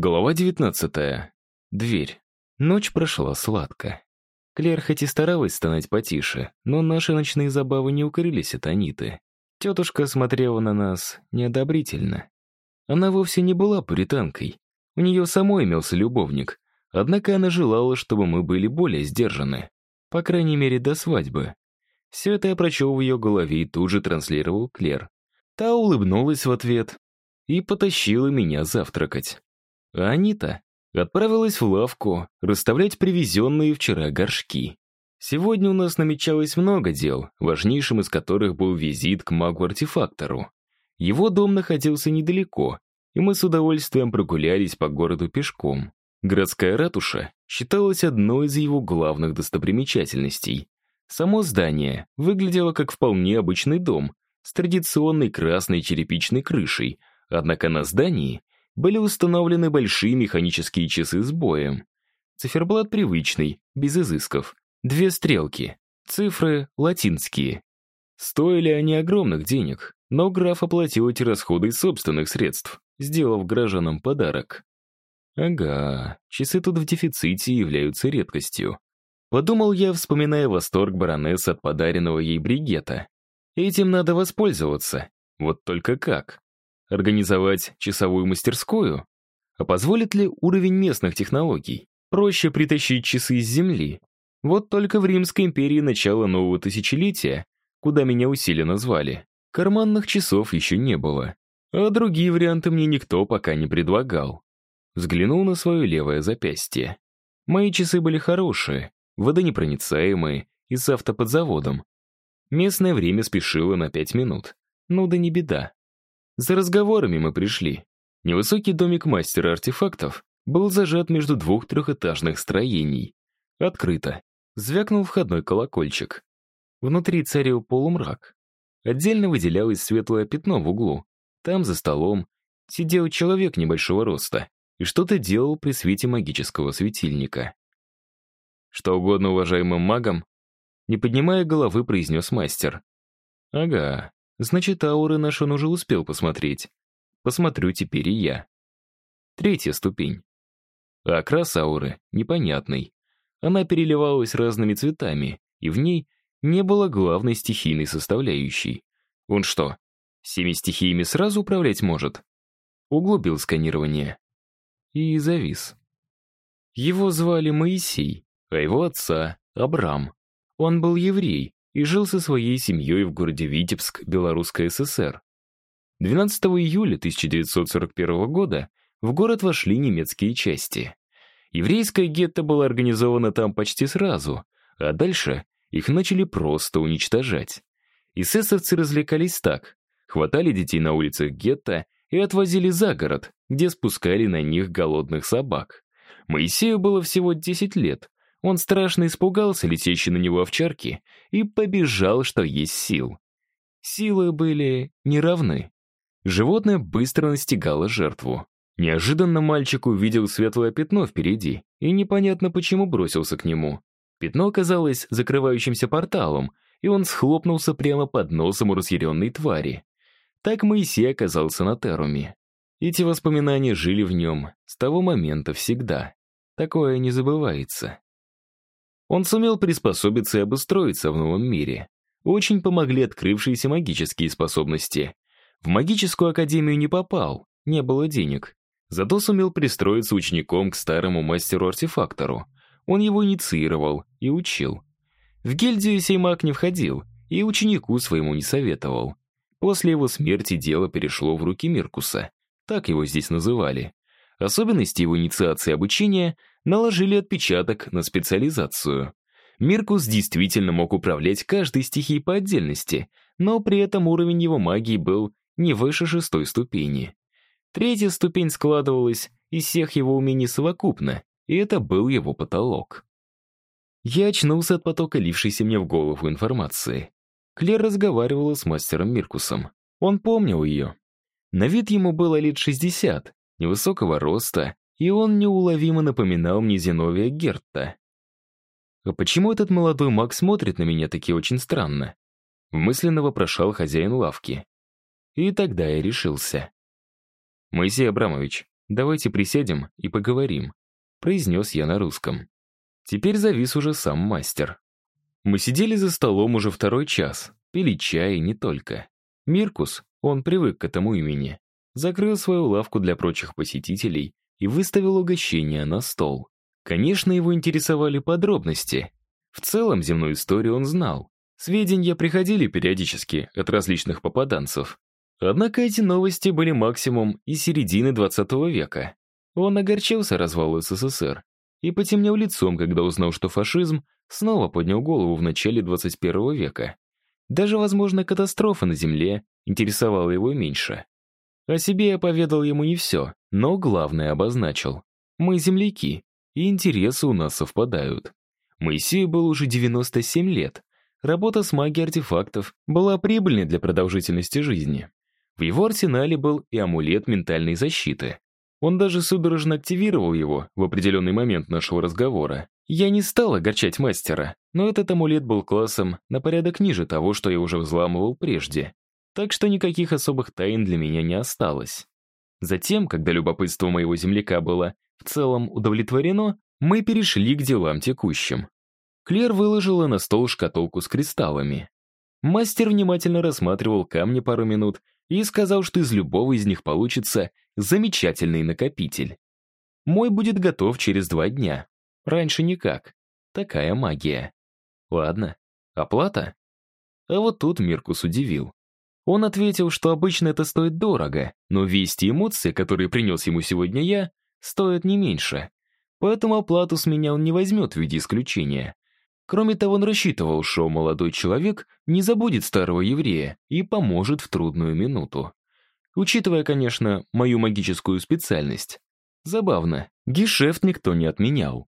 Глава 19. Дверь. Ночь прошла сладко. Клер хоть и старалась становить потише, но наши ночные забавы не укрылись от Аниты. Тетушка смотрела на нас неодобрительно. Она вовсе не была пуританкой. У нее самой имелся любовник, однако она желала, чтобы мы были более сдержаны. По крайней мере, до свадьбы. Все это я прочел в ее голове и тут же транслировал Клер. Та улыбнулась в ответ и потащила меня завтракать. А Анита отправилась в лавку расставлять привезенные вчера горшки. Сегодня у нас намечалось много дел, важнейшим из которых был визит к магу-артефактору. Его дом находился недалеко, и мы с удовольствием прогулялись по городу пешком. Городская ратуша считалась одной из его главных достопримечательностей. Само здание выглядело как вполне обычный дом с традиционной красной черепичной крышей, однако на здании были установлены большие механические часы с боем. Циферблат привычный, без изысков. Две стрелки. Цифры латинские. Стоили они огромных денег, но граф оплатил эти расходы из собственных средств, сделав гражданам подарок. Ага, часы тут в дефиците являются редкостью. Подумал я, вспоминая восторг баронессы от подаренного ей бригета. Этим надо воспользоваться. Вот только как? Организовать часовую мастерскую? А позволит ли уровень местных технологий? Проще притащить часы с земли. Вот только в Римской империи начала нового тысячелетия, куда меня усиленно звали, карманных часов еще не было. А другие варианты мне никто пока не предлагал. Взглянул на свое левое запястье. Мои часы были хорошие, водонепроницаемые и с автоподзаводом. Местное время спешило на пять минут. Ну да не беда. За разговорами мы пришли. Невысокий домик мастера артефактов был зажат между двух трехэтажных строений. Открыто. Звякнул входной колокольчик. Внутри царил полумрак. Отдельно выделялось светлое пятно в углу. Там, за столом, сидел человек небольшого роста и что-то делал при свете магического светильника. «Что угодно уважаемым магам?» Не поднимая головы, произнес мастер. «Ага, Значит, ауры наши он уже успел посмотреть. Посмотрю теперь и я. Третья ступень. А окрас ауры непонятный. Она переливалась разными цветами, и в ней не было главной стихийной составляющей. Он что, всеми стихиями сразу управлять может? Углубил сканирование. И завис. Его звали Моисей, а его отца — Абрам. Он был еврей, и жил со своей семьей в городе Витебск, Белорусская ССР. 12 июля 1941 года в город вошли немецкие части. Еврейское гетто было организовано там почти сразу, а дальше их начали просто уничтожать. Эсэсовцы развлекались так. Хватали детей на улицах гетто и отвозили за город, где спускали на них голодных собак. Моисею было всего 10 лет, он страшно испугался летящей на него овчарки и побежал, что есть сил. Силы были неравны. Животное быстро настигало жертву. Неожиданно мальчик увидел светлое пятно впереди и непонятно почему бросился к нему. Пятно оказалось закрывающимся порталом, и он схлопнулся прямо под носом у разъяренной твари. Так Моисей оказался на Теруме. Эти воспоминания жили в нем с того момента всегда. Такое не забывается. Он сумел приспособиться и обустроиться в новом мире. Очень помогли открывшиеся магические способности. В магическую академию не попал, не было денег. Зато сумел пристроиться учеником к старому мастеру-артефактору. Он его инициировал и учил. В гильдию сей маг не входил и ученику своему не советовал. После его смерти дело перешло в руки Миркуса. Так его здесь называли. Особенности его инициации обучения наложили отпечаток на специализацию. Миркус действительно мог управлять каждой стихией по отдельности, но при этом уровень его магии был не выше шестой ступени. Третья ступень складывалась из всех его умений совокупно, и это был его потолок. Я очнулся от потока лившейся мне в голову информации. Клер разговаривала с мастером Миркусом. Он помнил ее. На вид ему было лет 60, невысокого роста, и он неуловимо напоминал мне Зиновия Гертта. А почему этот молодой маг смотрит на меня таки очень странно? Мысленно вопрошал хозяин лавки. И тогда я решился. «Моисей Абрамович, давайте присядем и поговорим», произнес я на русском. Теперь завис уже сам мастер. Мы сидели за столом уже второй час, пили чай и не только. Миркус, он привык к этому имени, закрыл свою лавку для прочих посетителей и выставил угощение на стол. Конечно, его интересовали подробности. В целом земную историю он знал. Сведения приходили периодически от различных попаданцев. Однако эти новости были максимум из середины 20 века. Он огорчился развалу СССР и потемнел лицом, когда узнал, что фашизм снова поднял голову в начале 21 века. Даже, возможно, катастрофа на Земле интересовала его меньше. О себе я поведал ему не все, но главное обозначил. Мы земляки, и интересы у нас совпадают. Моисею было уже 97 лет. Работа с магией артефактов была прибыльной для продолжительности жизни. В его арсенале был и амулет ментальной защиты. Он даже судорожно активировал его в определенный момент нашего разговора. Я не стал огорчать мастера, но этот амулет был классом на порядок ниже того, что я уже взламывал прежде. Так что никаких особых тайн для меня не осталось. Затем, когда любопытство моего земляка было в целом удовлетворено, мы перешли к делам текущим. Клер выложила на стол шкатулку с кристаллами. Мастер внимательно рассматривал камни пару минут и сказал, что из любого из них получится замечательный накопитель. Мой будет готов через два дня. Раньше никак. Такая магия. Ладно. Оплата? А вот тут Миркус удивил. Он ответил, что обычно это стоит дорого, но вести эмоции, которые принес ему сегодня я, стоят не меньше. Поэтому оплату с меня он не возьмет в виде исключения. Кроме того, он рассчитывал, что молодой человек не забудет старого еврея и поможет в трудную минуту. Учитывая, конечно, мою магическую специальность. Забавно, гешефт никто не отменял.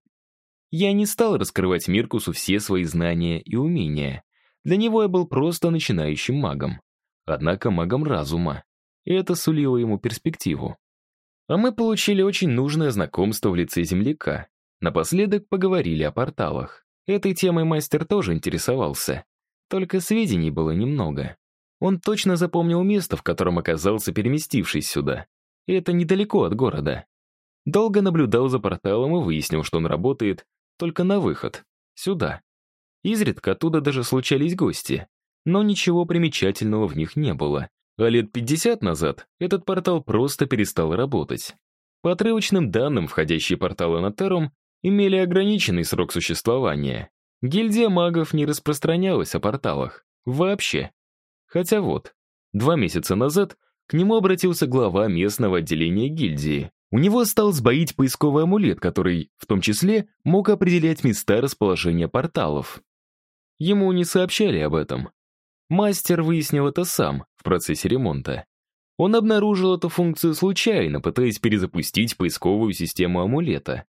Я не стал раскрывать Миркусу все свои знания и умения. Для него я был просто начинающим магом. Однако магом разума. И это сулило ему перспективу. А мы получили очень нужное знакомство в лице земляка. Напоследок поговорили о порталах. Этой темой мастер тоже интересовался. Только сведений было немного. Он точно запомнил место, в котором оказался переместившись сюда. И это недалеко от города. Долго наблюдал за порталом и выяснил, что он работает только на выход. Сюда. Изредка оттуда даже случались гости. Но ничего примечательного в них не было. А лет 50 назад этот портал просто перестал работать. По отрывочным данным, входящие порталы на Террум имели ограниченный срок существования. Гильдия магов не распространялась о порталах. Вообще. Хотя вот, два месяца назад к нему обратился глава местного отделения гильдии. У него стал сбоить поисковый амулет, который, в том числе, мог определять места расположения порталов. Ему не сообщали об этом. Мастер выяснил это сам в процессе ремонта. Он обнаружил эту функцию случайно, пытаясь перезапустить поисковую систему амулета.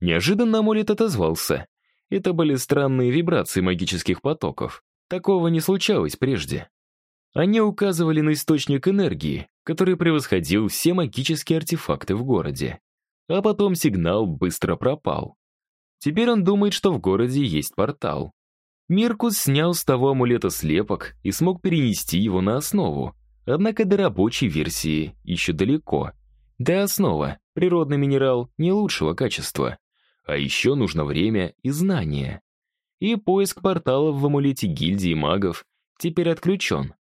Неожиданно амулет отозвался. Это были странные вибрации магических потоков. Такого не случалось прежде. Они указывали на источник энергии, который превосходил все магические артефакты в городе. А потом сигнал быстро пропал. Теперь он думает, что в городе есть портал. Миркус снял с того амулета слепок и смог перенести его на основу. Однако до рабочей версии еще далеко. Да основа, природный минерал не лучшего качества. А еще нужно время и знания. И поиск порталов в амулете гильдии магов теперь отключен.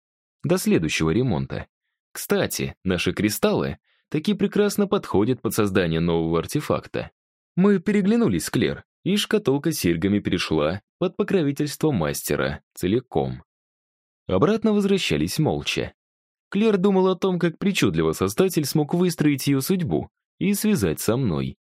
До следующего ремонта. Кстати, наши кристаллы таки прекрасно подходят под создание нового артефакта. Мы переглянулись Клер, и шкатулка с серьгами перешла под покровительство мастера целиком. Обратно возвращались молча. Клер думал о том, как причудливо создатель смог выстроить ее судьбу и связать со мной.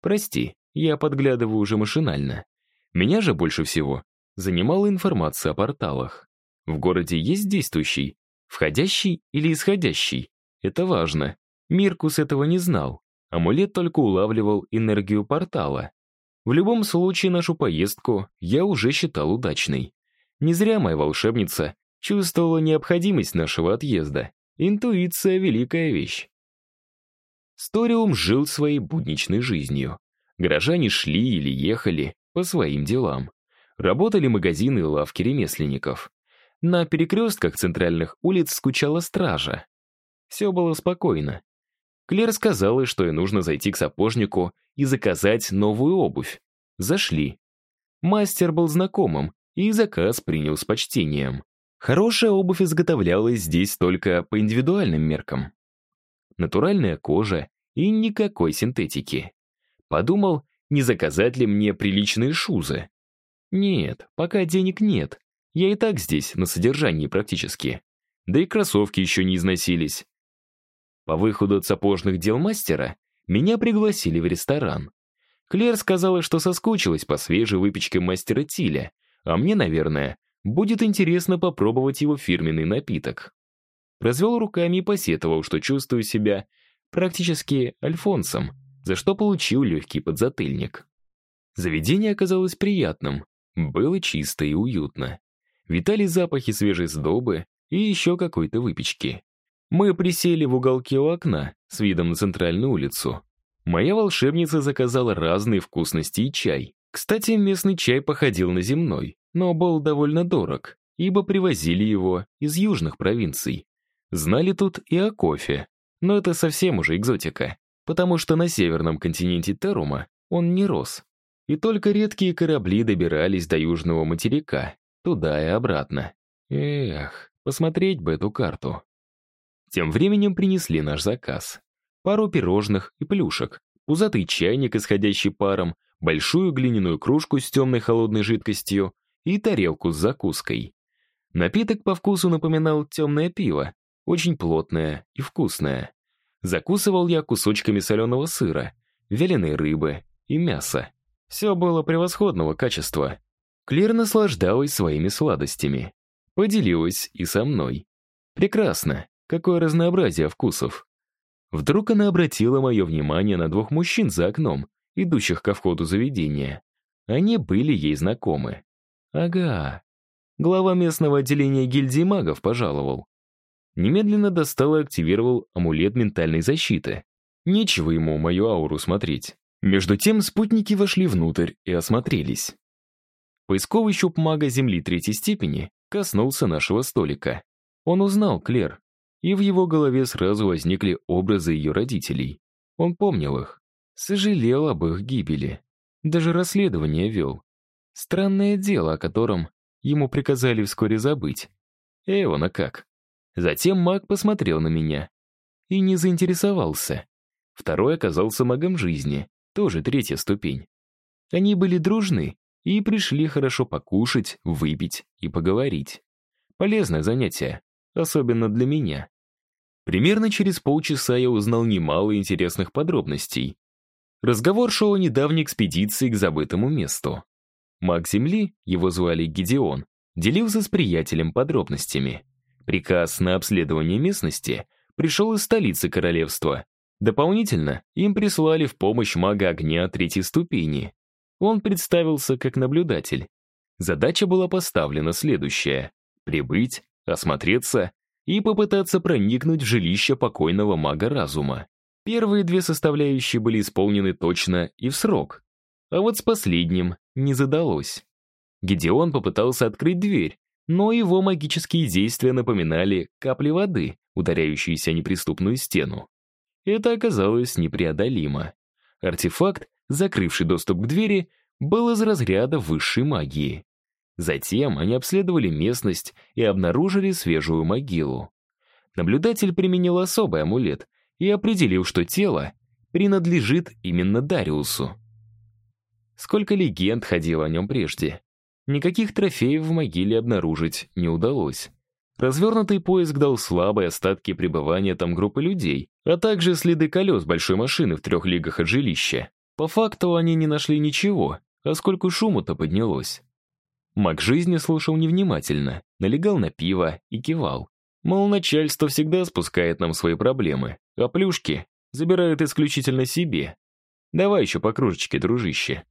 «Прости, я подглядываю уже машинально. Меня же больше всего занимала информация о порталах. В городе есть действующий, входящий или исходящий. Это важно. Миркус этого не знал. Амулет только улавливал энергию портала. В любом случае, нашу поездку я уже считал удачной. Не зря моя волшебница чувствовала необходимость нашего отъезда. Интуиция — великая вещь. Сториум жил своей будничной жизнью. Горожане шли или ехали по своим делам. Работали магазины и лавки ремесленников. На перекрестках центральных улиц скучала стража. Все было спокойно. Клер сказала, что ей нужно зайти к сапожнику и заказать новую обувь. Зашли. Мастер был знакомым, и заказ принял с почтением. Хорошая обувь изготовлялась здесь только по индивидуальным меркам. Натуральная кожа и никакой синтетики. Подумал, не заказать ли мне приличные шузы. Нет, пока денег нет. Я и так здесь, на содержании практически. Да и кроссовки еще не износились. По выходу от сапожных дел мастера меня пригласили в ресторан. Клер сказала, что соскучилась по свежей выпечке мастера Тиля, а мне, наверное, будет интересно попробовать его фирменный напиток. Развел руками и посетовал, что чувствую себя практически альфонсом, за что получил легкий подзатыльник. Заведение оказалось приятным, было чисто и уютно. Витали запахи свежей сдобы и еще какой-то выпечки. Мы присели в уголке у окна с видом на центральную улицу. Моя волшебница заказала разные вкусности и чай. Кстати, местный чай походил на земной, но был довольно дорог, ибо привозили его из южных провинций. Знали тут и о кофе, но это совсем уже экзотика, потому что на северном континенте Терума он не рос. И только редкие корабли добирались до южного материка, туда и обратно. Эх, посмотреть бы эту карту. Тем временем принесли наш заказ. Пару пирожных и плюшек, пузатый чайник, исходящий паром, большую глиняную кружку с темной холодной жидкостью и тарелку с закуской. Напиток по вкусу напоминал темное пиво, очень плотное и вкусное. Закусывал я кусочками соленого сыра, вяленой рыбы и мяса. Все было превосходного качества. Клир наслаждалась своими сладостями. Поделилась и со мной. Прекрасно. Какое разнообразие вкусов. Вдруг она обратила мое внимание на двух мужчин за окном, идущих ко входу заведения. Они были ей знакомы. Ага. Глава местного отделения гильдии магов пожаловал. Немедленно достал и активировал амулет ментальной защиты. Нечего ему мою ауру смотреть. Между тем спутники вошли внутрь и осмотрелись. Поисковый щуп мага Земли третьей степени коснулся нашего столика. Он узнал Клер и в его голове сразу возникли образы ее родителей. Он помнил их, сожалел об их гибели, даже расследование вел. Странное дело, о котором ему приказали вскоре забыть. Эвана как? Затем маг посмотрел на меня и не заинтересовался. Второй оказался магом жизни, тоже третья ступень. Они были дружны и пришли хорошо покушать, выпить и поговорить. Полезное занятие особенно для меня. Примерно через полчаса я узнал немало интересных подробностей. Разговор шел о недавней экспедиции к забытому месту. Маг Земли, его звали Гидеон, делился с приятелем подробностями. Приказ на обследование местности пришел из столицы королевства. Дополнительно им прислали в помощь мага огня третьей ступени. Он представился как наблюдатель. Задача была поставлена следующая — прибыть, осмотреться и попытаться проникнуть в жилище покойного мага разума. Первые две составляющие были исполнены точно и в срок, а вот с последним не задалось. Гедеон попытался открыть дверь, но его магические действия напоминали капли воды, ударяющиеся о неприступную стену. Это оказалось непреодолимо. Артефакт, закрывший доступ к двери, был из разряда высшей магии. Затем они обследовали местность и обнаружили свежую могилу. Наблюдатель применил особый амулет и определил, что тело принадлежит именно Дариусу. Сколько легенд ходило о нем прежде. Никаких трофеев в могиле обнаружить не удалось. Развернутый поиск дал слабые остатки пребывания там группы людей, а также следы колес большой машины в трех лигах от жилища. По факту они не нашли ничего, а сколько шуму-то поднялось. Маг жизни слушал невнимательно, налегал на пиво и кивал. Мол, начальство всегда спускает нам свои проблемы, а плюшки забирают исключительно себе. Давай еще по кружечке, дружище.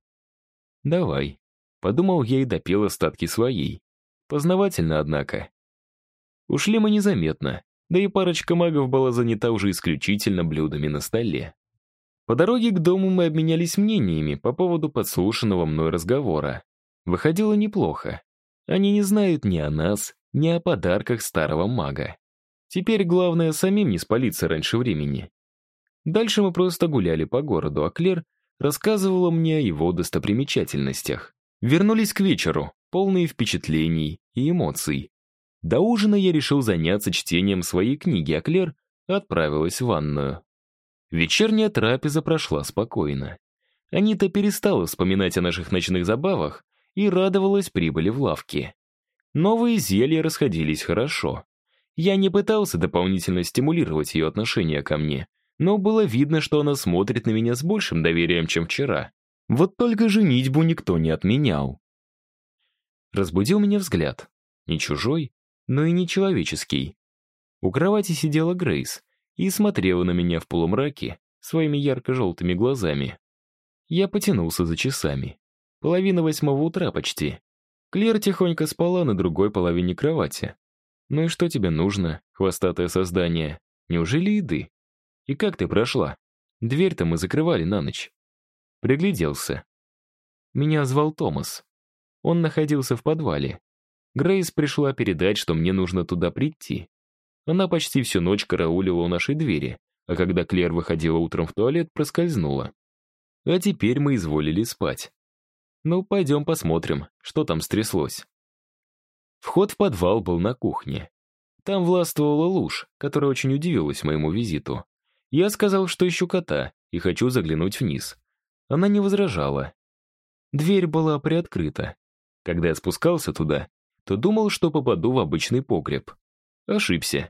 Давай. Подумал я и допил остатки своей. Познавательно, однако. Ушли мы незаметно, да и парочка магов была занята уже исключительно блюдами на столе. По дороге к дому мы обменялись мнениями по поводу подслушанного мной разговора. Выходило неплохо. Они не знают ни о нас, ни о подарках старого мага. Теперь главное самим не спалиться раньше времени. Дальше мы просто гуляли по городу, а Клер рассказывала мне о его достопримечательностях. Вернулись к вечеру, полные впечатлений и эмоций. До ужина я решил заняться чтением своей книги, а Клер отправилась в ванную. Вечерняя трапеза прошла спокойно. Анита перестала вспоминать о наших ночных забавах и радовалась прибыли в лавке. Новые зелья расходились хорошо. Я не пытался дополнительно стимулировать ее отношение ко мне, но было видно, что она смотрит на меня с большим доверием, чем вчера. Вот только женитьбу никто не отменял. Разбудил меня взгляд. Не чужой, но и не человеческий. У кровати сидела Грейс и смотрела на меня в полумраке своими ярко-желтыми глазами. Я потянулся за часами. Половина восьмого утра почти. Клер тихонько спала на другой половине кровати. «Ну и что тебе нужно, хвостатое создание? Неужели еды? И как ты прошла? Дверь-то мы закрывали на ночь». Пригляделся. Меня звал Томас. Он находился в подвале. Грейс пришла передать, что мне нужно туда прийти. Она почти всю ночь караулила у нашей двери, а когда Клер выходила утром в туалет, проскользнула. А теперь мы изволили спать. Ну, пойдем посмотрим, что там стряслось. Вход в подвал был на кухне. Там властвовала Луж, которая очень удивилась моему визиту. Я сказал, что ищу кота и хочу заглянуть вниз. Она не возражала. Дверь была приоткрыта. Когда я спускался туда, то думал, что попаду в обычный погреб. Ошибся.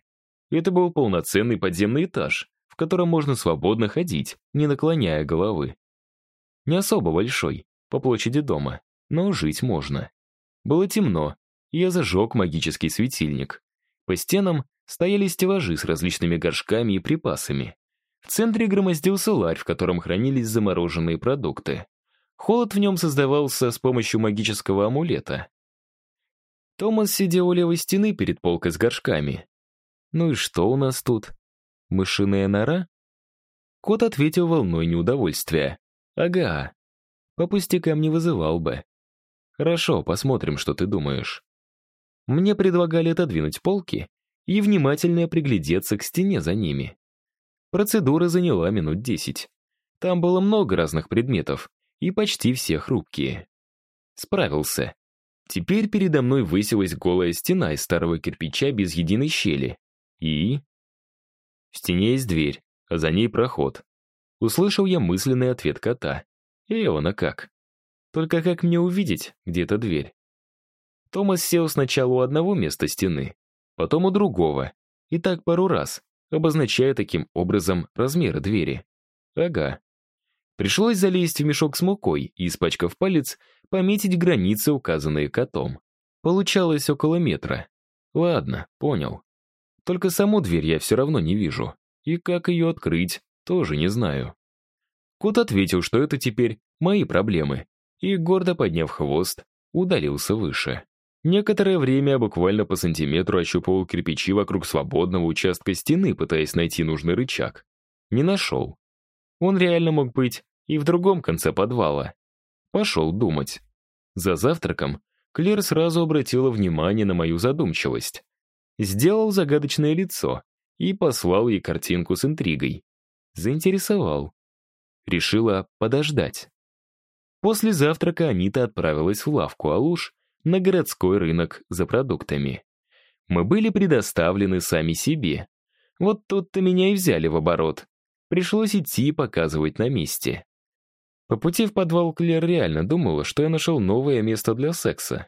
Это был полноценный подземный этаж, в котором можно свободно ходить, не наклоняя головы. Не особо большой, по площади дома, но жить можно. Было темно, и я зажег магический светильник. По стенам стояли стеллажи с различными горшками и припасами. В центре громоздился ларь, в котором хранились замороженные продукты. Холод в нем создавался с помощью магического амулета. Томас сидел у левой стены перед полкой с горшками. «Ну и что у нас тут? Мышиная нора?» Кот ответил волной неудовольствия. Ага. По пустякам не вызывал бы. Хорошо, посмотрим, что ты думаешь. Мне предлагали отодвинуть полки и внимательно приглядеться к стене за ними. Процедура заняла минут десять. Там было много разных предметов, и почти все хрупкие. Справился. Теперь передо мной высилась голая стена из старого кирпича без единой щели. И... В стене есть дверь, а за ней проход. Услышал я мысленный ответ кота. Эвана как? Только как мне увидеть, где эта дверь? Томас сел сначала у одного места стены, потом у другого, и так пару раз, обозначая таким образом размеры двери. Ага. Пришлось залезть в мешок с мукой и, испачкав палец, пометить границы, указанные котом. Получалось около метра. Ладно, понял. Только саму дверь я все равно не вижу. И как ее открыть, тоже не знаю. Кот ответил, что это теперь мои проблемы, и, гордо подняв хвост, удалился выше. Некоторое время я буквально по сантиметру ощупывал кирпичи вокруг свободного участка стены, пытаясь найти нужный рычаг. Не нашел. Он реально мог быть и в другом конце подвала. Пошел думать. За завтраком Клер сразу обратила внимание на мою задумчивость. Сделал загадочное лицо и послал ей картинку с интригой. Заинтересовал. Решила подождать. После завтрака Анита отправилась в лавку Алуш на городской рынок за продуктами. Мы были предоставлены сами себе. Вот тут-то меня и взяли в оборот. Пришлось идти и показывать на месте. По пути в подвал Клер реально думала, что я нашел новое место для секса.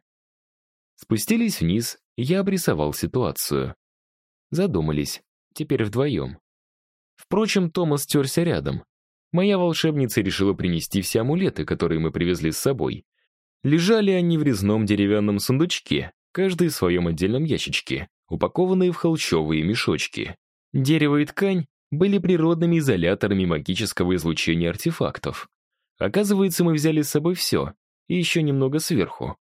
Спустились вниз, я обрисовал ситуацию. Задумались, теперь вдвоем. Впрочем, Томас терся рядом. Моя волшебница решила принести все амулеты, которые мы привезли с собой. Лежали они в резном деревянном сундучке, каждый в своем отдельном ящичке, упакованные в холщовые мешочки. Дерево и ткань были природными изоляторами магического излучения артефактов. Оказывается, мы взяли с собой все, и еще немного сверху.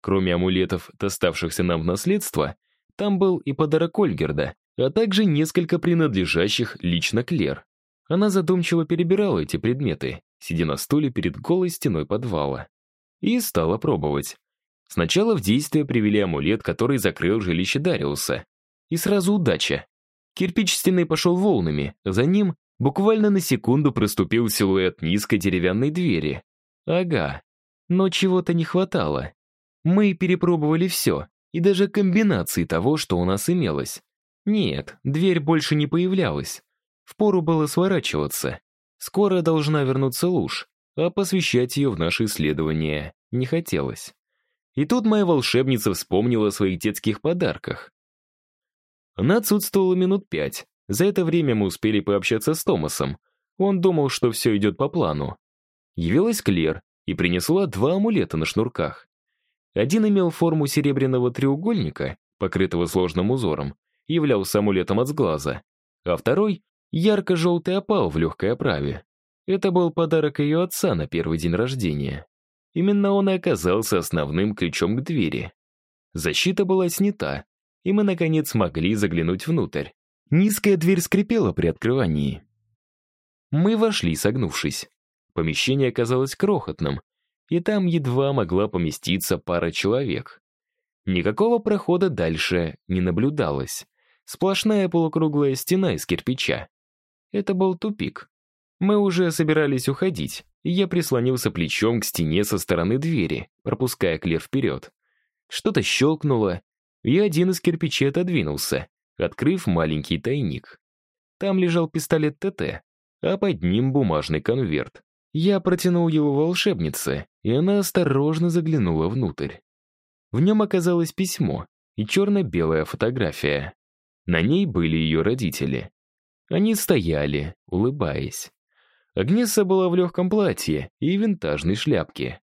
Кроме амулетов, доставшихся нам в наследство, там был и подарок Ольгерда, а также несколько принадлежащих лично Клер. Она задумчиво перебирала эти предметы, сидя на стуле перед голой стеной подвала. И стала пробовать. Сначала в действие привели амулет, который закрыл жилище Дариуса. И сразу удача. Кирпич стены пошел волнами, за ним Буквально на секунду проступил силуэт низкой деревянной двери. Ага, но чего-то не хватало. Мы перепробовали все, и даже комбинации того, что у нас имелось. Нет, дверь больше не появлялась. Впору было сворачиваться. Скоро должна вернуться Луж, а посвящать ее в наши исследования не хотелось. И тут моя волшебница вспомнила о своих детских подарках. Она отсутствовала минут пять. За это время мы успели пообщаться с Томасом. Он думал, что все идет по плану. Явилась Клер и принесла два амулета на шнурках. Один имел форму серебряного треугольника, покрытого сложным узором, являлся амулетом от сглаза, а второй — ярко-желтый опал в легкой оправе. Это был подарок ее отца на первый день рождения. Именно он и оказался основным ключом к двери. Защита была снята, и мы, наконец, могли заглянуть внутрь. Низкая дверь скрипела при открывании. Мы вошли, согнувшись. Помещение оказалось крохотным, и там едва могла поместиться пара человек. Никакого прохода дальше не наблюдалось. Сплошная полукруглая стена из кирпича. Это был тупик. Мы уже собирались уходить, и я прислонился плечом к стене со стороны двери, пропуская Клер вперед. Что-то щелкнуло, и один из кирпичей отодвинулся, открыв маленький тайник. Там лежал пистолет ТТ, а под ним бумажный конверт. Я протянул его волшебнице, и она осторожно заглянула внутрь. В нем оказалось письмо и черно-белая фотография. На ней были ее родители. Они стояли, улыбаясь. Агнеса была в легком платье и винтажной шляпке.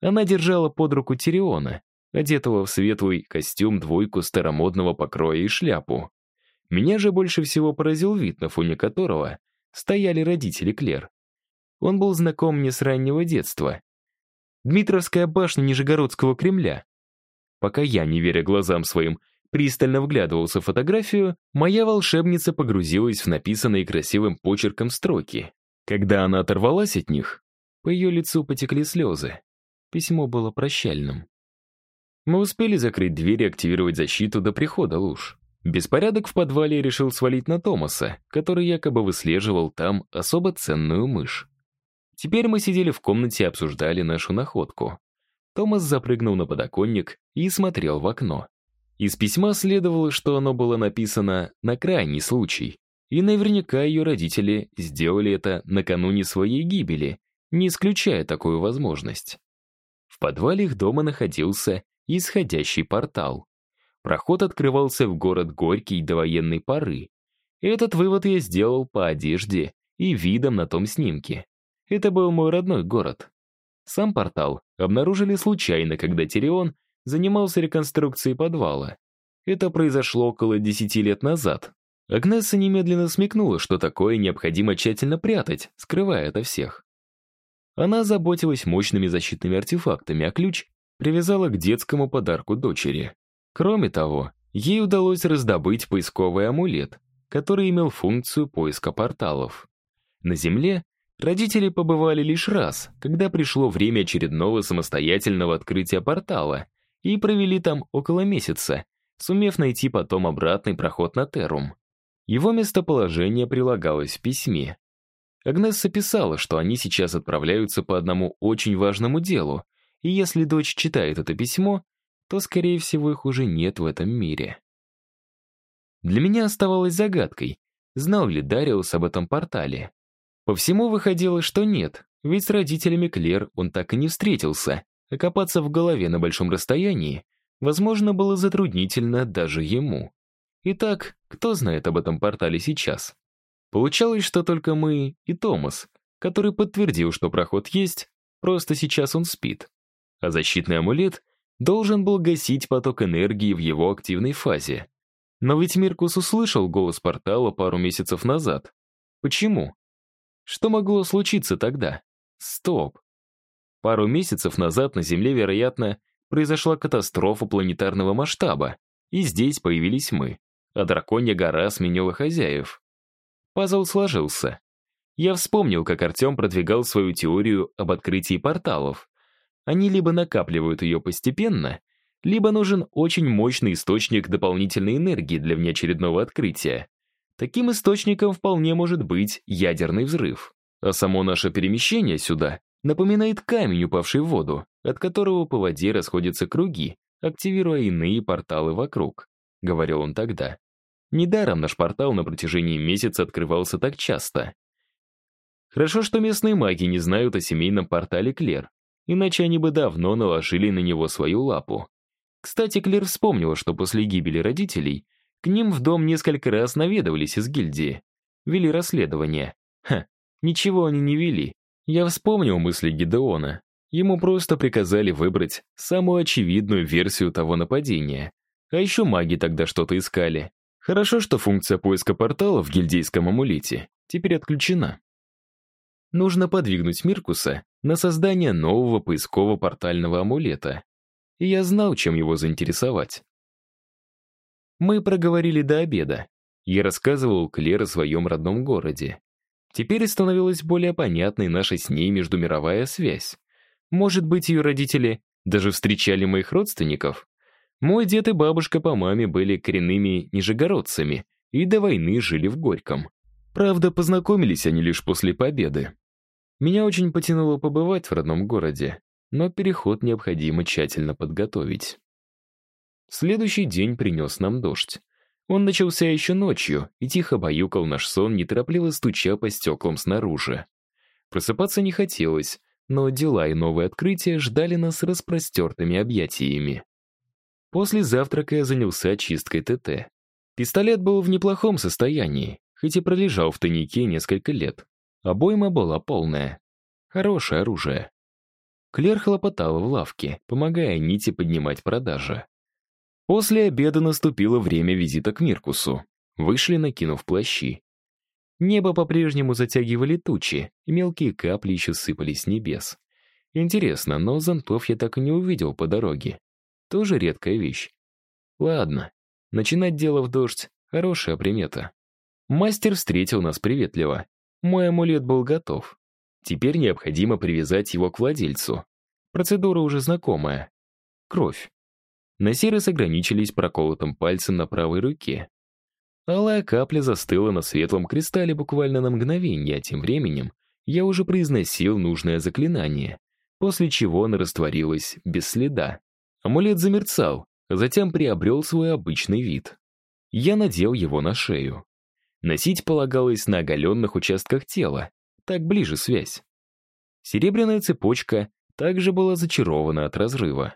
Она держала под руку Тириона, одетого в светлый костюм двойку старомодного покроя и шляпу. Меня же больше всего поразил вид, на фоне которого стояли родители Клер. Он был знаком мне с раннего детства. Дмитровская башня Нижегородского Кремля. Пока я, не веря глазам своим, пристально вглядывался в фотографию, моя волшебница погрузилась в написанные красивым почерком строки. Когда она оторвалась от них, по ее лицу потекли слезы. Письмо было прощальным. Мы успели закрыть дверь и активировать защиту до прихода луж. Беспорядок в подвале решил свалить на Томаса, который якобы выслеживал там особо ценную мышь. Теперь мы сидели в комнате и обсуждали нашу находку. Томас запрыгнул на подоконник и смотрел в окно. Из письма следовало, что оно было написано на крайний случай, и наверняка ее родители сделали это накануне своей гибели, не исключая такую возможность. В подвале их дома находился исходящий портал. Проход открывался в город Горький до военной поры. Этот вывод я сделал по одежде и видам на том снимке. Это был мой родной город. Сам портал обнаружили случайно, когда Тирион занимался реконструкцией подвала. Это произошло около 10 лет назад, Агнесса немедленно смекнула, что такое необходимо тщательно прятать, скрывая это всех. Она заботилась мощными защитными артефактами, а ключ привязала к детскому подарку дочери. Кроме того, ей удалось раздобыть поисковый амулет, который имел функцию поиска порталов. На Земле родители побывали лишь раз, когда пришло время очередного самостоятельного открытия портала, и провели там около месяца, сумев найти потом обратный проход на Террум. Его местоположение прилагалось в письме. Агнесса писала, что они сейчас отправляются по одному очень важному делу, и если дочь читает это письмо, то, скорее всего, их уже нет в этом мире. Для меня оставалось загадкой, знал ли Дариус об этом портале. По всему выходило, что нет, ведь с родителями Клер он так и не встретился, а копаться в голове на большом расстоянии, возможно, было затруднительно даже ему. Итак, кто знает об этом портале сейчас? Получалось, что только мы и Томас, который подтвердил, что проход есть, просто сейчас он спит. А защитный амулет должен был гасить поток энергии в его активной фазе. Но ведь Миркус услышал голос портала пару месяцев назад. Почему? Что могло случиться тогда? Стоп. Пару месяцев назад на Земле, вероятно, произошла катастрофа планетарного масштаба, и здесь появились мы а драконья гора сменила хозяев. Пазл сложился. Я вспомнил, как Артем продвигал свою теорию об открытии порталов. Они либо накапливают ее постепенно, либо нужен очень мощный источник дополнительной энергии для внеочередного открытия. Таким источником вполне может быть ядерный взрыв. А само наше перемещение сюда напоминает камень, упавший в воду, от которого по воде расходятся круги, активируя иные порталы вокруг, — говорил он тогда. Недаром наш портал на протяжении месяца открывался так часто. Хорошо, что местные маги не знают о семейном портале Клер, иначе они бы давно наложили на него свою лапу. Кстати, Клер вспомнила, что после гибели родителей к ним в дом несколько раз наведывались из гильдии. Вели расследование. Ха, ничего они не вели. Я вспомнил мысли Гидеона. Ему просто приказали выбрать самую очевидную версию того нападения. А еще маги тогда что-то искали. Хорошо, что функция поиска портала в гильдейском амулете теперь отключена. Нужно подвигнуть Миркуса на создание нового поискового портального амулета. И я знал, чем его заинтересовать. Мы проговорили до обеда. Я рассказывал Клер о своем родном городе. Теперь становилась более понятной наша с ней междумировая связь. Может быть, ее родители даже встречали моих родственников? Мой дед и бабушка по маме были коренными нижегородцами и до войны жили в Горьком. Правда, познакомились они лишь после победы. Меня очень потянуло побывать в родном городе, но переход необходимо тщательно подготовить. Следующий день принес нам дождь. Он начался еще ночью и тихо баюкал наш сон, неторопливо стуча по стеклам снаружи. Просыпаться не хотелось, но дела и новые открытия ждали нас распростертыми объятиями. После завтрака я занялся чисткой ТТ. Пистолет был в неплохом состоянии, хоть и пролежал в тайнике несколько лет. Обойма была полная. Хорошее оружие. Клер хлопотала в лавке, помогая Нити поднимать продажи. После обеда наступило время визита к Миркусу. Вышли, накинув плащи. Небо по-прежнему затягивали тучи, и мелкие капли еще сыпались с небес. Интересно, но зонтов я так и не увидел по дороге. Тоже редкая вещь. Ладно, начинать дело в дождь — хорошая примета. Мастер встретил нас приветливо. Мой амулет был готов. Теперь необходимо привязать его к владельцу. Процедура уже знакомая. Кровь. На сей раз ограничились проколотым пальцем на правой руке. Алая капля застыла на светлом кристалле буквально на мгновение, а тем временем я уже произносил нужное заклинание, после чего она растворилась без следа. Амулет замерцал, затем приобрел свой обычный вид. Я надел его на шею. Носить полагалось на оголенных участках тела, так ближе связь. Серебряная цепочка также была зачарована от разрыва.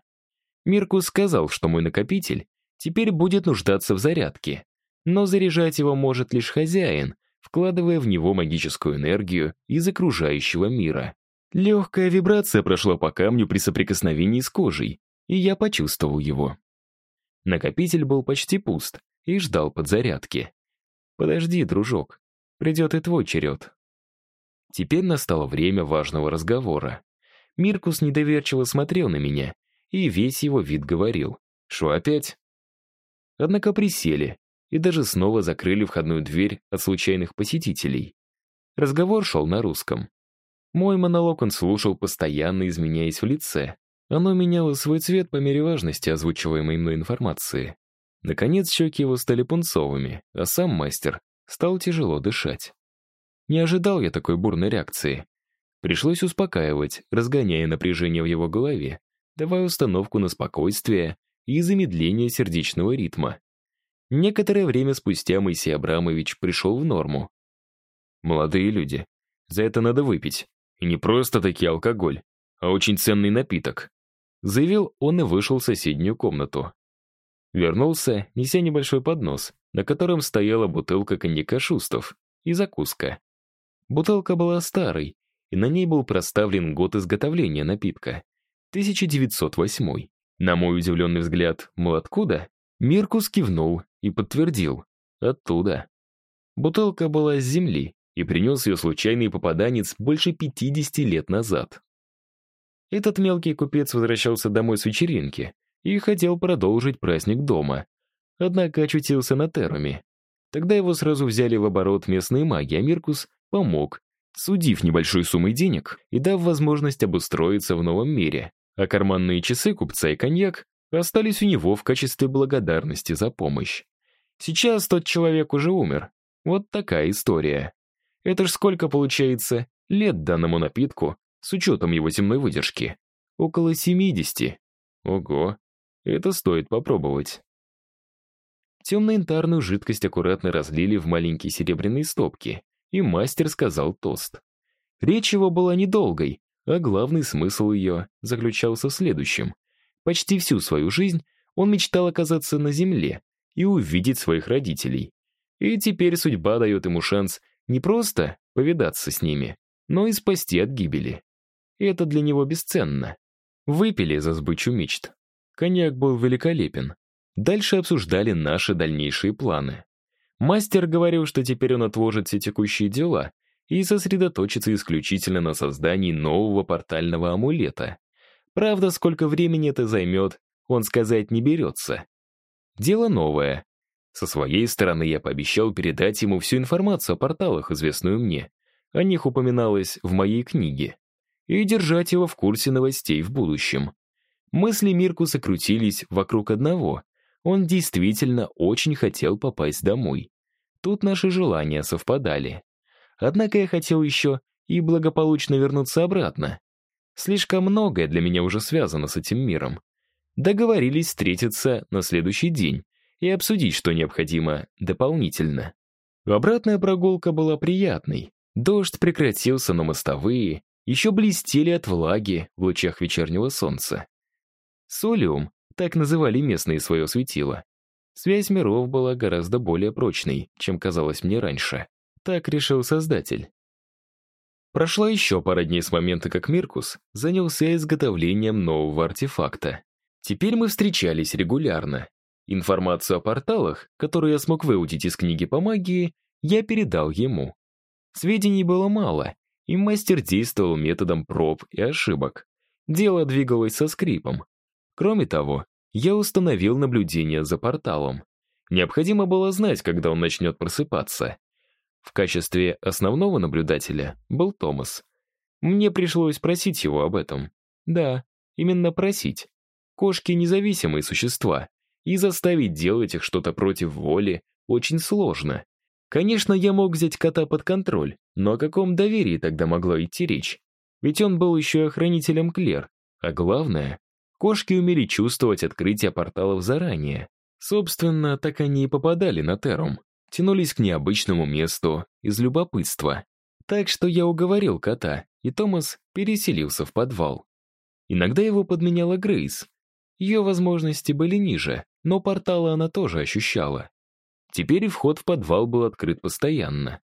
Миркус сказал, что мой накопитель теперь будет нуждаться в зарядке, но заряжать его может лишь хозяин, вкладывая в него магическую энергию из окружающего мира. Легкая вибрация прошла по камню при соприкосновении с кожей, и я почувствовал его. Накопитель был почти пуст и ждал подзарядки. «Подожди, дружок, придет и твой черед». Теперь настало время важного разговора. Миркус недоверчиво смотрел на меня, и весь его вид говорил. «Что опять?» Однако присели и даже снова закрыли входную дверь от случайных посетителей. Разговор шел на русском. Мой монолог он слушал, постоянно изменяясь в лице. Оно меняло свой цвет по мере важности озвучиваемой мной информации. Наконец щеки его стали пунцовыми, а сам мастер стал тяжело дышать. Не ожидал я такой бурной реакции. Пришлось успокаивать, разгоняя напряжение в его голове, давая установку на спокойствие и замедление сердечного ритма. Некоторое время спустя Моисей Абрамович пришел в норму. «Молодые люди, за это надо выпить. И не просто таки алкоголь, а очень ценный напиток заявил он и вышел в соседнюю комнату. Вернулся, неся небольшой поднос, на котором стояла бутылка коньяка Шустов и закуска. Бутылка была старой, и на ней был проставлен год изготовления напитка. 1908. На мой удивленный взгляд, мол, откуда? Миркус кивнул и подтвердил. Оттуда. Бутылка была с земли, и принес ее случайный попаданец больше 50 лет назад. Этот мелкий купец возвращался домой с вечеринки и хотел продолжить праздник дома. Однако очутился на Теруме. Тогда его сразу взяли в оборот местные маги, а Миркус помог, судив небольшой суммой денег и дав возможность обустроиться в новом мире. А карманные часы купца и коньяк остались у него в качестве благодарности за помощь. Сейчас тот человек уже умер. Вот такая история. Это ж сколько получается лет данному напитку, с учетом его земной выдержки? Около 70. Ого, это стоит попробовать. Темно-янтарную жидкость аккуратно разлили в маленькие серебряные стопки, и мастер сказал тост. Речь его была недолгой, а главный смысл ее заключался в следующем. Почти всю свою жизнь он мечтал оказаться на земле и увидеть своих родителей. И теперь судьба дает ему шанс не просто повидаться с ними, но и спасти от гибели. И это для него бесценно. Выпили за сбычу мечт. Коньяк был великолепен. Дальше обсуждали наши дальнейшие планы. Мастер говорил, что теперь он отложит все текущие дела и сосредоточится исключительно на создании нового портального амулета. Правда, сколько времени это займет, он сказать не берется. Дело новое. Со своей стороны я пообещал передать ему всю информацию о порталах, известную мне. О них упоминалось в моей книге. И держать его в курсе новостей в будущем. Мысли Миркуса крутились вокруг одного. Он действительно очень хотел попасть домой. Тут наши желания совпадали. Однако я хотел еще и благополучно вернуться обратно. Слишком многое для меня уже связано с этим миром. Договорились встретиться на следующий день и обсудить, что необходимо дополнительно. Обратная прогулка была приятной. Дождь прекратился, но мостовые еще блестели от влаги в лучах вечернего солнца. Солиум, так называли местные свое светило. Связь миров была гораздо более прочной, чем казалось мне раньше. Так решил Создатель. Прошла еще пара дней с момента, как Миркус занялся изготовлением нового артефакта. Теперь мы встречались регулярно. Информацию о порталах, которую я смог выудить из книги по магии, я передал ему. Сведений было мало, и мастер действовал методом проб и ошибок. Дело двигалось со скрипом. Кроме того, я установил наблюдение за порталом. Необходимо было знать, когда он начнет просыпаться. В качестве основного наблюдателя был Томас. Мне пришлось просить его об этом. Да, именно просить. Кошки — независимые существа, и заставить делать их что-то против воли очень сложно. Конечно, я мог взять кота под контроль, но о каком доверии тогда могла идти речь? Ведь он был еще и охранителем Клер. А главное, кошки умели чувствовать открытие порталов заранее. Собственно, так они и попадали на Терум. Тянулись к необычному месту из любопытства. Так что я уговорил кота, и Томас переселился в подвал. Иногда его подменяла Грейс, ее возможности были ниже, но порталы она тоже ощущала. Теперь вход в подвал был открыт постоянно.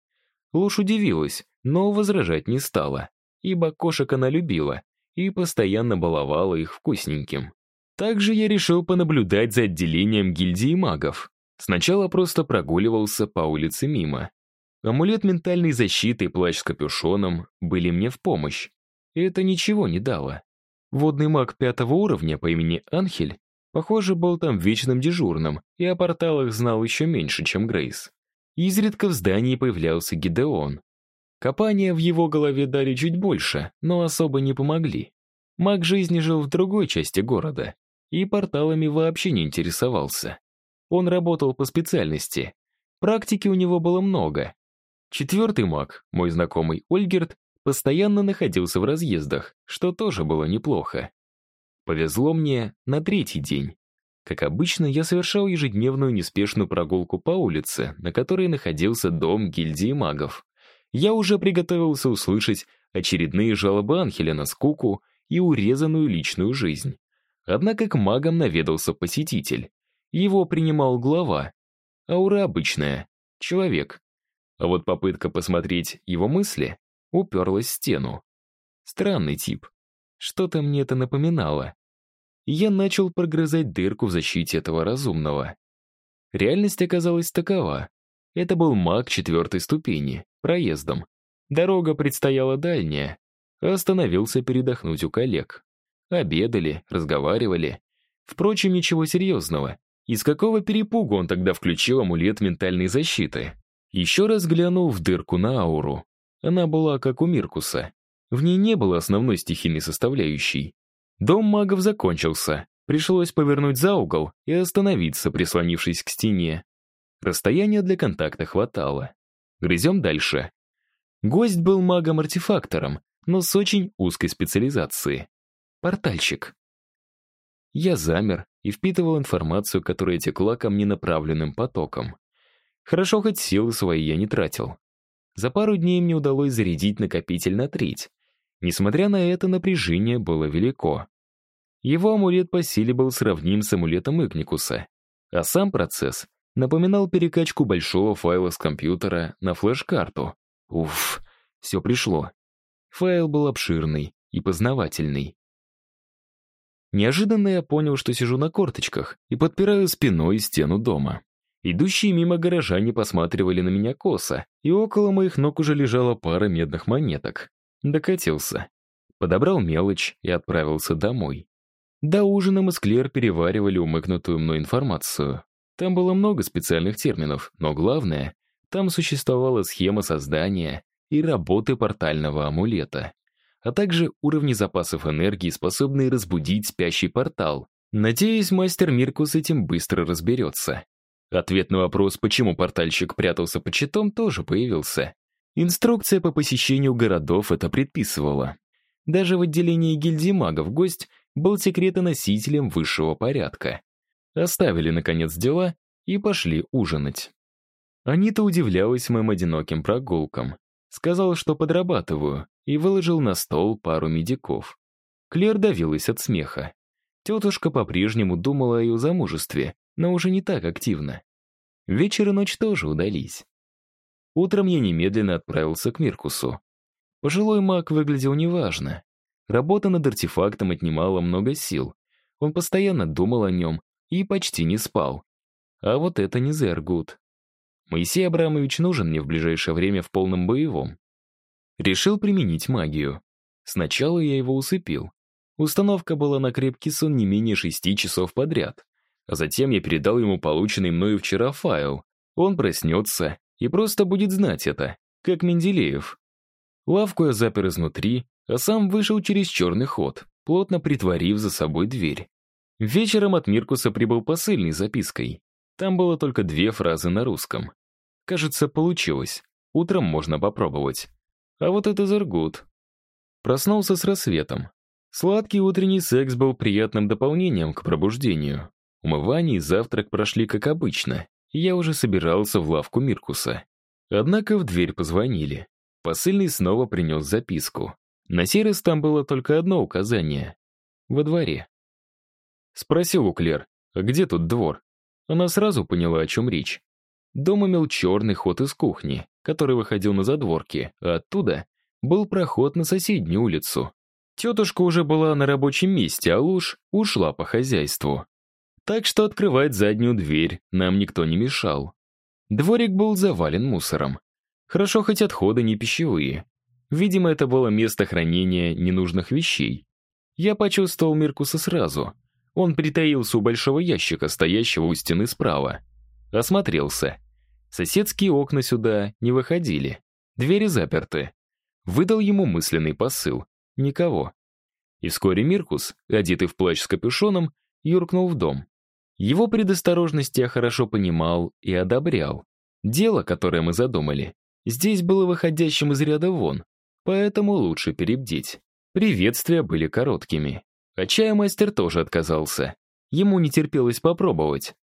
Луж удивилась, но возражать не стала, ибо кошек она любила и постоянно баловала их вкусненьким. Также я решил понаблюдать за отделением гильдии магов. Сначала просто прогуливался по улице мимо. Амулет ментальной защиты и плащ с капюшоном были мне в помощь. И это ничего не дало. Водный маг пятого уровня по имени Анхель, похоже, был там вечным дежурным и о порталах знал еще меньше, чем Грейс. Изредка в здании появлялся Гидеон. Копания в его голове дали чуть больше, но особо не помогли. Маг жизни жил в другой части города и порталами вообще не интересовался. Он работал по специальности. Практики у него было много. Четвертый маг, мой знакомый Ольгерт, постоянно находился в разъездах, что тоже было неплохо. Повезло мне на третий день. Как обычно, я совершал ежедневную неспешную прогулку по улице, на которой находился дом гильдии магов. Я уже приготовился услышать очередные жалобы Анхеля на скуку и урезанную личную жизнь. Однако к магам наведался посетитель. Его принимал глава. Аура обычная, человек. А вот попытка посмотреть его мысли уперлась в стену. Странный тип. Что-то мне это напоминало. Я начал прогрызать дырку в защите этого разумного. Реальность оказалась такова. Это был маг четвертой ступени, проездом. Дорога предстояла дальняя. Остановился передохнуть у коллег. Обедали, разговаривали. Впрочем, ничего серьезного. Из какого перепугу он тогда включил амулет ментальной защиты? Еще раз глянул в дырку на ауру. Она была как у Миркуса. В ней не было основной стихийной составляющей. Дом магов закончился. Пришлось повернуть за угол и остановиться, прислонившись к стене. Расстояния для контакта хватало. Грызем дальше. Гость был магом-артефактором, но с очень узкой специализацией. Портальщик. Я замер и впитывал информацию, которая текла ко мне направленным потоком. Хорошо, хоть силы свои я не тратил. За пару дней мне удалось зарядить накопитель на треть. Несмотря на это, напряжение было велико. Его амулет по силе был сравним с амулетом Игникуса, а сам процесс напоминал перекачку большого файла с компьютера на флеш-карту. Уф, все пришло. Файл был обширный и познавательный. Неожиданно я понял, что сижу на корточках и подпираю спиной стену дома. Идущие мимо горожане посматривали на меня косо, и около моих ног уже лежала пара медных монеток. Докатился. Подобрал мелочь и отправился домой. До ужина мы с Клер переваривали умыкнутую мной информацию. Там было много специальных терминов, но главное, там существовала схема создания и работы портального амулета, а также уровни запасов энергии, способные разбудить спящий портал. Надеюсь, мастер Мирку с этим быстро разберется. Ответ на вопрос, почему портальщик прятался по читом, тоже появился. Инструкция по посещению городов это предписывала. Даже в отделении гильдии магов гость был секретоносителем высшего порядка. Оставили, наконец, дела и пошли ужинать. Анита удивлялась моим одиноким прогулкам. Сказал, что подрабатываю, и выложил на стол пару медиков. Клер давилась от смеха. Тетушка по-прежнему думала о ее замужестве, но уже не так активно. Вечер и ночь тоже удались. Утром я немедленно отправился к Миркусу. Пожилой маг выглядел неважно. Работа над артефактом отнимала много сил. Он постоянно думал о нем и почти не спал. А вот это не Зергут. Моисей Абрамович нужен мне в ближайшее время в полном боевом. Решил применить магию. Сначала я его усыпил. Установка была на крепкий сон не менее шести часов подряд. А затем я передал ему полученный мною вчера файл. Он проснется и просто будет знать это, как Менделеев. Лавку я запер изнутри, а сам вышел через черный ход, плотно притворив за собой дверь. Вечером от Миркуса прибыл посыльный с запиской. Там было только две фразы на русском. Кажется, получилось. Утром можно попробовать. А вот это Зергут. Проснулся с рассветом. Сладкий утренний секс был приятным дополнением к пробуждению. Умывание и завтрак прошли как обычно, и я уже собирался в лавку Миркуса. Однако в дверь позвонили. Посыльный снова принес записку. На раз там было только одно указание. Во дворе. Спросил у Клер, а где тут двор? Она сразу поняла, о чем речь. Дом имел черный ход из кухни, который выходил на задворки, а оттуда был проход на соседнюю улицу. Тетушка уже была на рабочем месте, а Луж ушла по хозяйству. Так что открывать заднюю дверь нам никто не мешал. Дворик был завален мусором. Хорошо хоть отходы не пищевые. Видимо, это было место хранения ненужных вещей. Я почувствовал Миркуса сразу. Он притаился у большого ящика, стоящего у стены справа. Осмотрелся. Соседские окна сюда не выходили. Двери заперты. Выдал ему мысленный посыл. Никого. И вскоре Миркус, одетый в плащ с капюшоном, юркнул в дом. Его предосторожность я хорошо понимал и одобрял. Дело, которое мы задумали, здесь было выходящим из ряда вон, поэтому лучше перебдеть. Приветствия были короткими. А чаймастер тоже отказался. Ему не терпелось попробовать.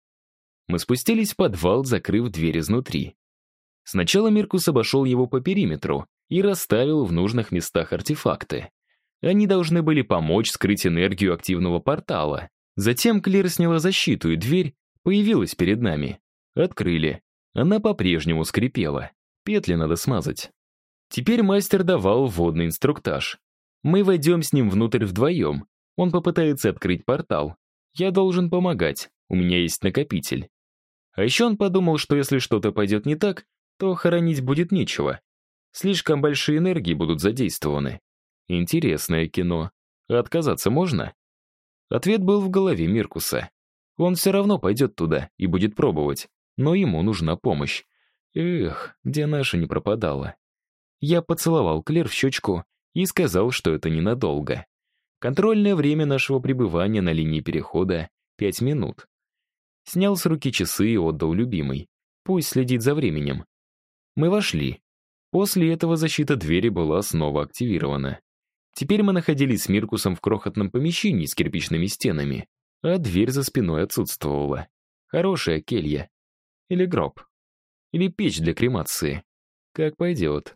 Мы спустились в подвал, закрыв дверь изнутри. Сначала Миркус обошел его по периметру и расставил в нужных местах артефакты. Они должны были помочь скрыть энергию активного портала. Затем Клир сняла защиту, и дверь появилась перед нами. Открыли. Она по-прежнему скрипела. Петли надо смазать. Теперь мастер давал вводный инструктаж. Мы войдем с ним внутрь вдвоем. Он попытается открыть портал. Я должен помогать, у меня есть накопитель. А еще он подумал, что если что-то пойдет не так, то хоронить будет нечего. Слишком большие энергии будут задействованы. Интересное кино. Отказаться можно? Ответ был в голове Миркуса. Он все равно пойдет туда и будет пробовать, но ему нужна помощь. Эх, где наша не пропадала. Я поцеловал Клер в щечку и сказал, что это ненадолго. Контрольное время нашего пребывания на линии перехода — пять минут. Снял с руки часы и отдал любимой. Пусть следит за временем. Мы вошли. После этого защита двери была снова активирована. Теперь мы находились с Миркусом в крохотном помещении с кирпичными стенами, а дверь за спиной отсутствовала. Хорошая келья. Или гроб. Или печь для кремации. Как пойдет.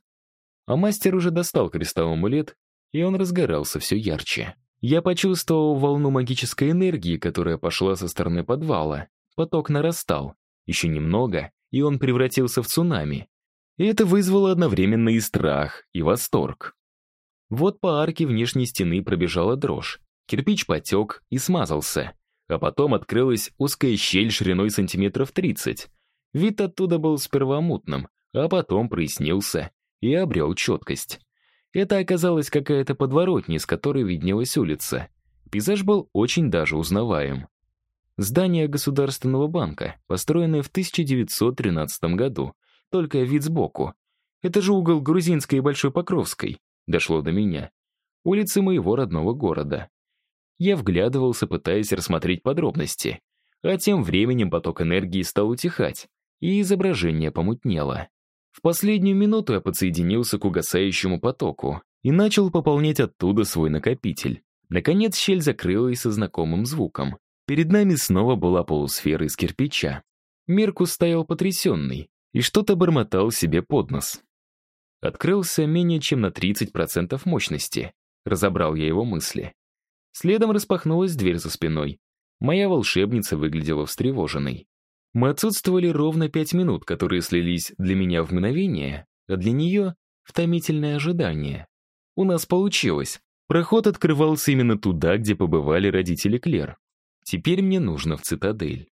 А мастер уже достал кристалл амулет, и он разгорался все ярче. Я почувствовал волну магической энергии, которая пошла со стороны подвала. Поток нарастал. Еще немного, и он превратился в цунами. И это вызвало одновременно и страх, и восторг. Вот по арке внешней стены пробежала дрожь. Кирпич потек и смазался. А потом открылась узкая щель шириной сантиметров 30. Вид оттуда был сперва мутным, а потом прояснился и обрел четкость. Это оказалась какая-то подворотня, с которой виднелась улица. Пейзаж был очень даже узнаваем. Здание Государственного банка, построенное в 1913 году, только вид сбоку. Это же угол Грузинской и Большой Покровской. Дошло до меня. Улицы моего родного города. Я вглядывался, пытаясь рассмотреть подробности. А тем временем поток энергии стал утихать, и изображение помутнело. В последнюю минуту я подсоединился к угасающему потоку и начал пополнять оттуда свой накопитель. Наконец щель закрылась со знакомым звуком. Перед нами снова была полусфера из кирпича. Меркус стоял потрясенный и что-то бормотал себе под нос. Открылся менее чем на 30% мощности. Разобрал я его мысли. Следом распахнулась дверь за спиной. Моя волшебница выглядела встревоженной. Мы отсутствовали ровно пять минут, которые слились для меня в мгновение, а для нее — в томительное ожидание. У нас получилось. Проход открывался именно туда, где побывали родители Клер. Теперь мне нужно в цитадель.